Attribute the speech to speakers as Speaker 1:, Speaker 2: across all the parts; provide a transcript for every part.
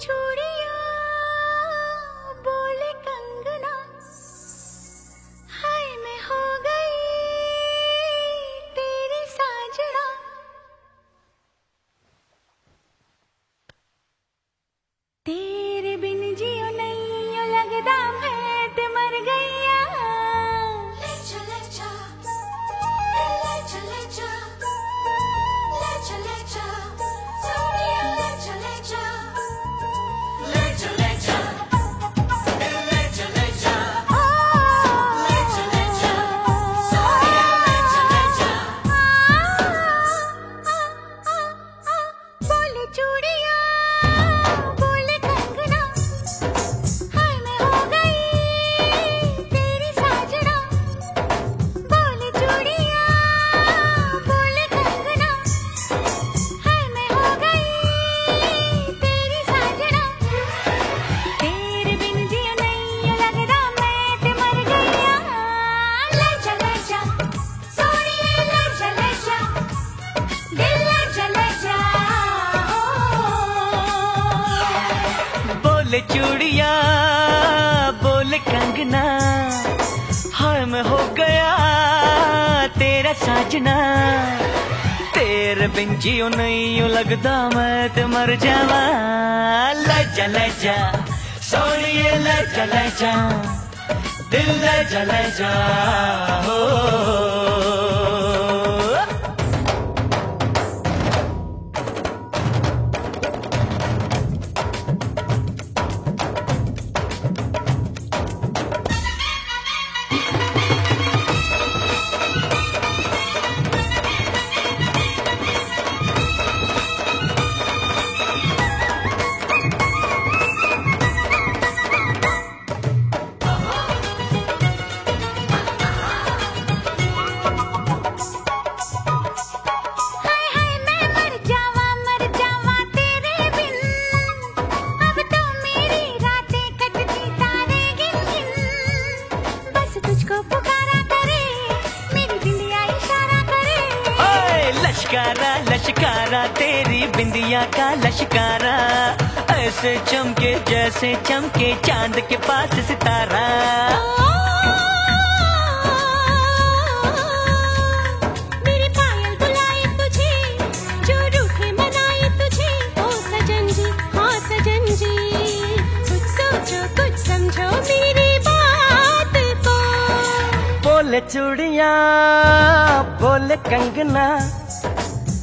Speaker 1: चूड़िया बोले कंगना। हाय, मैं हो गई तेरी साजना तेरे बिन जियो नहीं लगदा मैं बोले चूड़िया, बोले कंगना हाय मैं हो
Speaker 2: गया तेरा साजना। तेरे बिन जियो नहीं यूँ लगदा मैं ते मर जावा। ले जा ले जा सोनिए ले जा ले जा दिल ले जा ले जा हो। लश्कारा लश्कारा तेरी बिंदिया का लश्कारा ऐसे चमके जैसे चमके चाँद के पास सितारा।
Speaker 1: मेरी पायल तुझे जो रूठे मनाए तुझे। ओ सजन जी हाँ सजन जी कुछ सोचो कुछ समझो मेरी बात को।
Speaker 2: बोले चूड़िया बोले कंगना।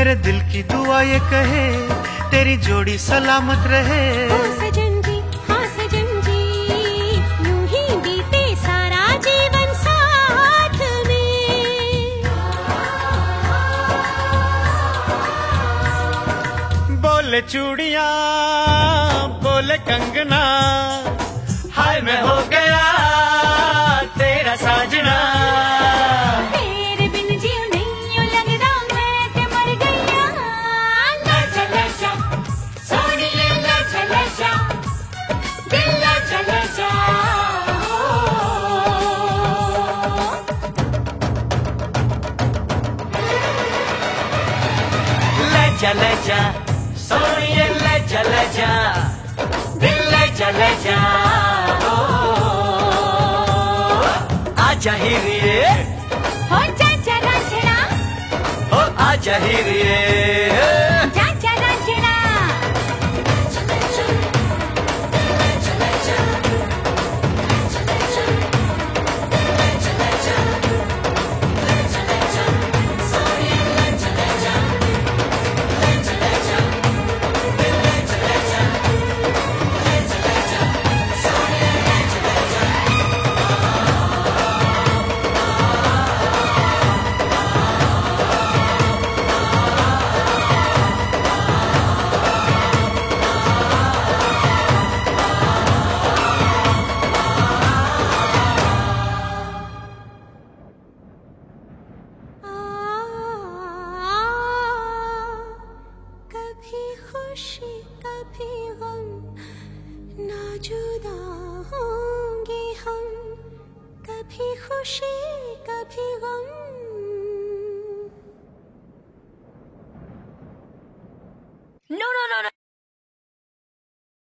Speaker 3: मेरे दिल की दुआ ये कहे तेरी जोड़ी सलामत रहे।
Speaker 1: ओ सजन जी हाँ सजन जी यूँ ही बीते सारा जीवन साथ में।
Speaker 3: बोले चूड़िया बोले कंगना हाय मैं
Speaker 2: हो ले जा सोनिए ले जा ले जा दिल ले जा ले जा ओ, आजा ही रे
Speaker 1: हो चाचा रांझणा
Speaker 2: ओ आजा ही
Speaker 1: 是一个平安。